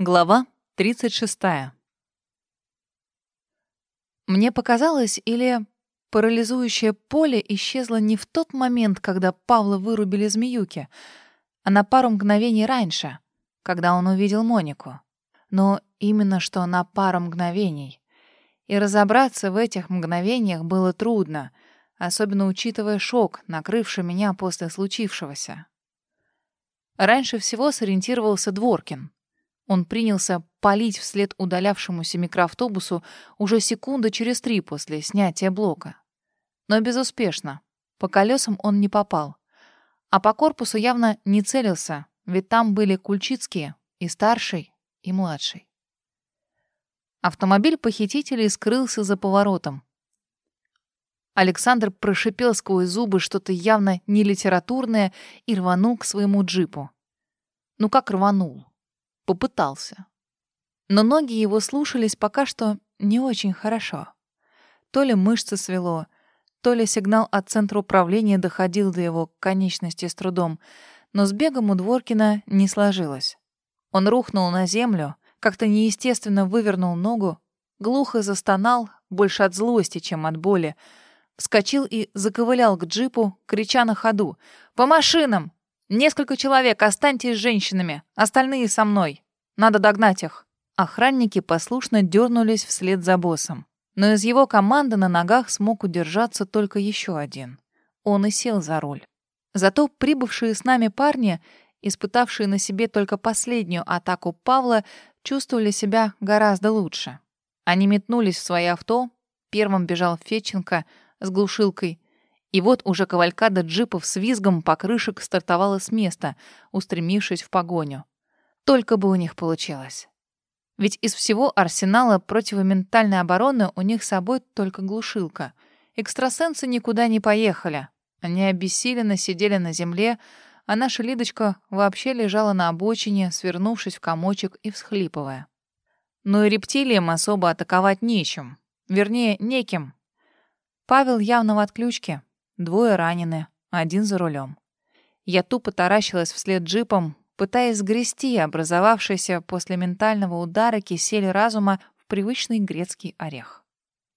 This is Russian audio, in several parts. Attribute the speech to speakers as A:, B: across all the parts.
A: Глава 36. Мне показалось, или парализующее поле исчезло не в тот момент, когда Павла вырубили змеюки, а на пару мгновений раньше, когда он увидел Монику. Но именно что на пару мгновений. И разобраться в этих мгновениях было трудно, особенно учитывая шок, накрывший меня после случившегося. Раньше всего сориентировался Дворкин — он принялся палить вслед удалявшемуся микроавтобусу уже секунды через три после снятия блока. Но безуспешно. По колесам он не попал. А по корпусу явно не целился, ведь там были Кульчицкие, и старший, и младший. Автомобиль похитителей скрылся за поворотом. Александр прошипел сквозь зубы что-то явно нелитературное и рванул к своему джипу. Ну как рванул? Попытался. Но ноги его слушались пока что не очень хорошо. То ли мышцы свело, то ли сигнал от центра управления доходил до его конечности с трудом, но с бегом у Дворкина не сложилось. Он рухнул на землю, как-то неестественно вывернул ногу, глухо застонал, больше от злости, чем от боли, вскочил и заковылял к джипу, крича на ходу «По машинам! Несколько человек, останьтесь с женщинами, остальные со мной. Надо догнать их». Охранники послушно дернулись вслед за боссом. Но из его команды на ногах смог удержаться только еще один. Он и сел за руль. Зато прибывшие с нами парни, испытавшие на себе только последнюю атаку Павла, чувствовали себя гораздо лучше. Они метнулись в свои авто, первым бежал Фетченко с глушилкой, и вот уже кавалькада джипов с визгом покрышек стартовала с места, устремившись в погоню. Только бы у них получилось. Ведь из всего арсенала противоментальной обороны у них с собой только глушилка. Экстрасенсы никуда не поехали. Они обессиленно сидели на земле, а наша Лидочка вообще лежала на обочине, свернувшись в комочек и всхлипывая. Но и рептилиям особо атаковать нечем. Вернее, неким. Павел явно в отключке. Двое ранены, один за рулем. Я тупо таращилась вслед джипом, пытаясь сгрести образовавшийся после ментального удара кисель разума в привычный грецкий орех.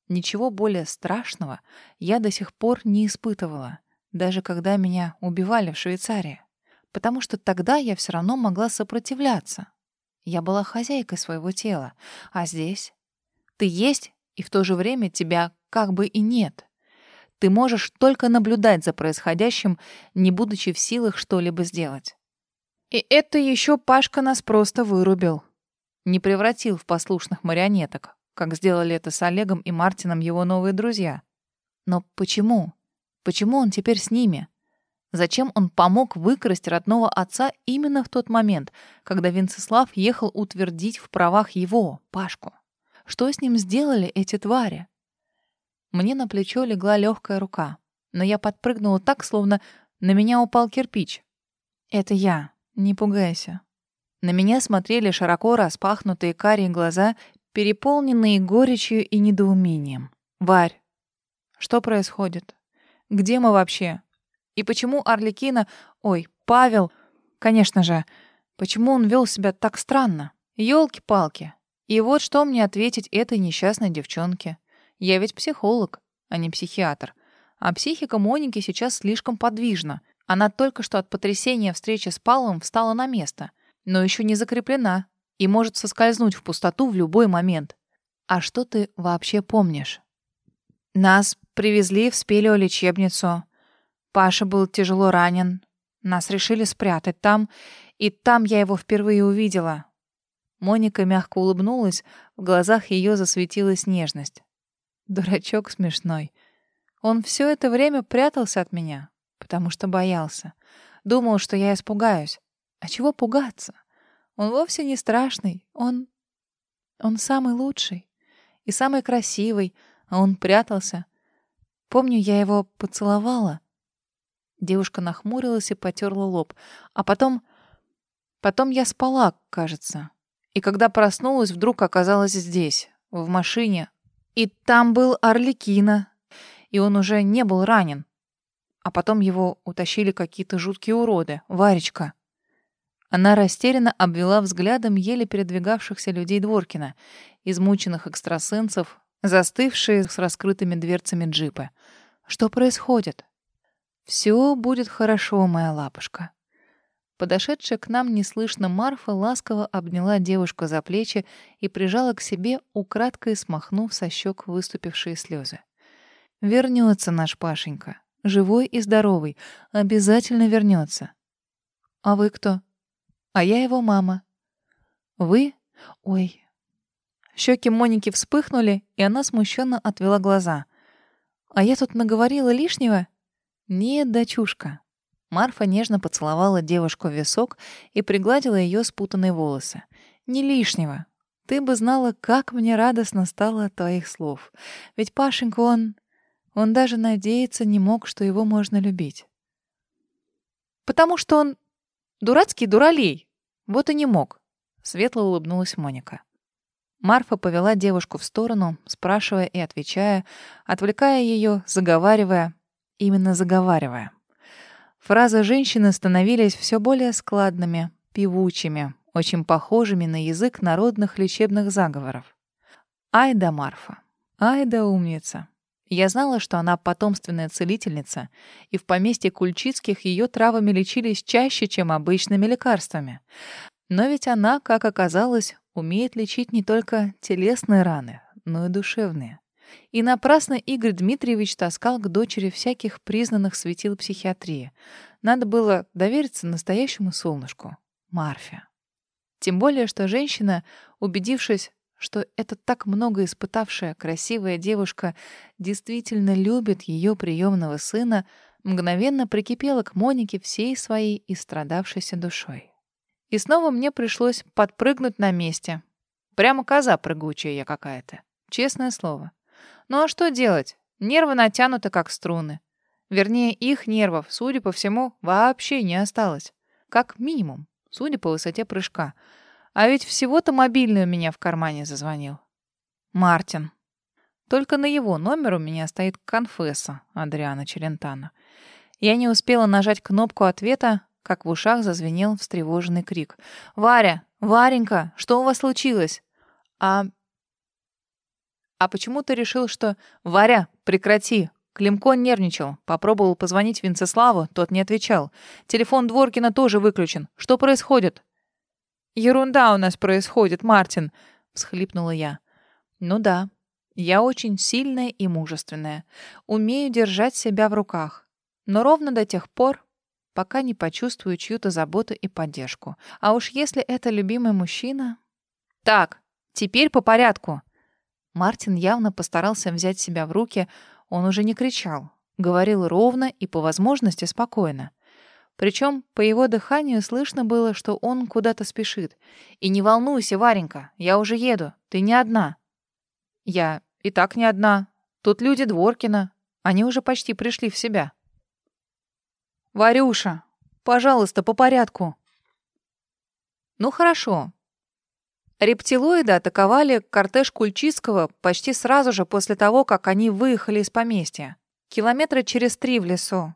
A: Ничего более страшного я до сих пор не испытывала, даже когда меня убивали в Швейцарии, потому что тогда я все равно могла сопротивляться. Я была хозяйкой своего тела, а здесь ты есть, и в то же время тебя как бы и нет. Ты можешь только наблюдать за происходящим, не будучи в силах что-либо сделать. И это еще Пашка нас просто вырубил. Не превратил в послушных марионеток, как сделали это с Олегом и Мартином его новые друзья. Но почему? Почему он теперь с ними? Зачем он помог выкрасть родного отца именно в тот момент, когда Венцеслав ехал утвердить в правах его, Пашку? Что с ним сделали эти твари? Мне на плечо легла легкая рука, но я подпрыгнула так, словно на меня упал кирпич. Это я. Не пугайся. На меня смотрели широко распахнутые карие глаза, переполненные горечью и недоумением. «Варь, что происходит? Где мы вообще? И почему Орликина... Ой, Павел... Конечно же, почему он вел себя так странно? Ёлки-палки. И вот что мне ответить этой несчастной девчонке. Я ведь психолог, а не психиатр. А психика Моники сейчас слишком подвижна. Она только что от потрясения встречи с Павлом встала на место, но еще не закреплена и может соскользнуть в пустоту в любой момент. А что ты вообще помнишь? Нас привезли в спелеолечебницу. Паша был тяжело ранен. Нас решили спрятать там, и там я его впервые увидела. Моника мягко улыбнулась, в глазах ее засветилась нежность. Дурачок смешной. Он все это время прятался от меня, потому что боялся. Думал, что я испугаюсь. А чего пугаться? Он вовсе не страшный. Он... Он самый лучший и самый красивый, а он прятался. Помню, я его поцеловала. Девушка нахмурилась и потерла лоб. А потом... Потом я спала, кажется. И когда проснулась, вдруг оказалась здесь, в машине, и там был Орликина. И он уже не был ранен. А потом его утащили какие-то жуткие уроды. Варечка. Она растерянно обвела взглядом еле передвигавшихся людей Дворкина, измученных экстрасенсов, застывшие с раскрытыми дверцами джипы. «Что происходит?» «Все будет хорошо, моя лапушка». Подошедшая к нам неслышно Марфа ласково обняла девушку за плечи и прижала к себе, украдкой смахнув со щек выступившие слезы. «Вернется наш Пашенька, живой и здоровый, обязательно вернется». «А вы кто?» «А я его мама». «Вы? Ой». Щеки Моники вспыхнули, и она смущенно отвела глаза. «А я тут наговорила лишнего?» «Нет, дочушка, Марфа нежно поцеловала девушку в висок и пригладила ее спутанные волосы. «Не лишнего. Ты бы знала, как мне радостно стало от твоих слов. Ведь Пашенька, он... Он даже надеяться не мог, что его можно любить. Потому что он дурацкий дуралей. Вот и не мог. Светло улыбнулась Моника. Марфа повела девушку в сторону, спрашивая и отвечая, отвлекая ее, заговаривая, именно заговаривая. Фразы женщины становились все более складными, певучими, очень похожими на язык народных лечебных заговоров. Ай да Марфа, ай да умница. Я знала, что она потомственная целительница, и в поместье Кульчицких ее травами лечились чаще, чем обычными лекарствами. Но ведь она, как оказалось, умеет лечить не только телесные раны, но и душевные. И напрасно Игорь Дмитриевич таскал к дочери всяких признанных светил психиатрии. Надо было довериться настоящему солнышку, Марфе. Тем более, что женщина, убедившись, что эта так много испытавшая красивая девушка действительно любит ее приемного сына, мгновенно прикипела к Монике всей своей истрадавшейся душой. И снова мне пришлось подпрыгнуть на месте. Прямо коза прыгучая я какая-то. Честное слово. Ну а что делать? Нервы натянуты, как струны. Вернее, их нервов, судя по всему, вообще не осталось. Как минимум, судя по высоте прыжка. А ведь всего-то мобильный у меня в кармане зазвонил. Мартин. Только на его номер у меня стоит конфесса Адриана Челентана. Я не успела нажать кнопку ответа, как в ушах зазвенел встревоженный крик. «Варя! Варенька! Что у вас случилось?» «А а почему ты решил, что... Варя, прекрати. Климко нервничал. Попробовал позвонить Венцеславу, тот не отвечал. Телефон Дворкина тоже выключен. Что происходит? Ерунда у нас происходит, Мартин, всхлипнула я. Ну да, я очень сильная и мужественная. Умею держать себя в руках. Но ровно до тех пор, пока не почувствую чью-то заботу и поддержку. А уж если это любимый мужчина... Так, теперь по порядку. Мартин явно постарался взять себя в руки, он уже не кричал, говорил ровно и по возможности спокойно. Причем по его дыханию слышно было, что он куда-то спешит. «И не волнуйся, Варенька, я уже еду, ты не одна». «Я и так не одна. Тут люди Дворкина, они уже почти пришли в себя». «Варюша, пожалуйста, по порядку». «Ну хорошо, Рептилоиды атаковали кортеж Кульчицкого почти сразу же после того, как они выехали из поместья. Километра через три в лесу.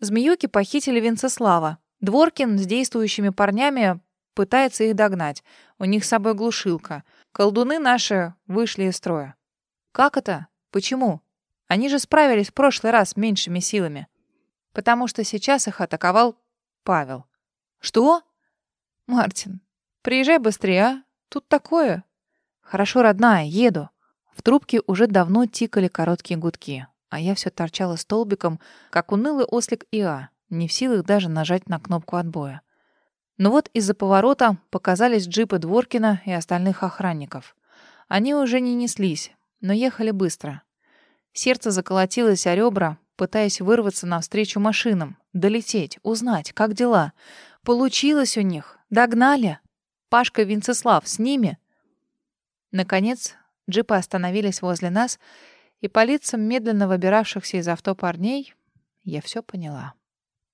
A: Змеюки похитили Венцеслава. Дворкин с действующими парнями пытается их догнать. У них с собой глушилка. Колдуны наши вышли из строя. Как это? Почему? Они же справились в прошлый раз меньшими силами. Потому что сейчас их атаковал Павел. Что? Мартин, приезжай быстрее, а? Тут такое. Хорошо, родная, еду. В трубке уже давно тикали короткие гудки, а я все торчала столбиком, как унылый ослик Иа, не в силах даже нажать на кнопку отбоя. Но вот из-за поворота показались джипы Дворкина и остальных охранников. Они уже не неслись, но ехали быстро. Сердце заколотилось о ребра, пытаясь вырваться навстречу машинам, долететь, узнать, как дела. Получилось у них, догнали. Пашка Винцеслав с ними?» Наконец, джипы остановились возле нас, и по лицам медленно выбиравшихся из авто парней я все поняла.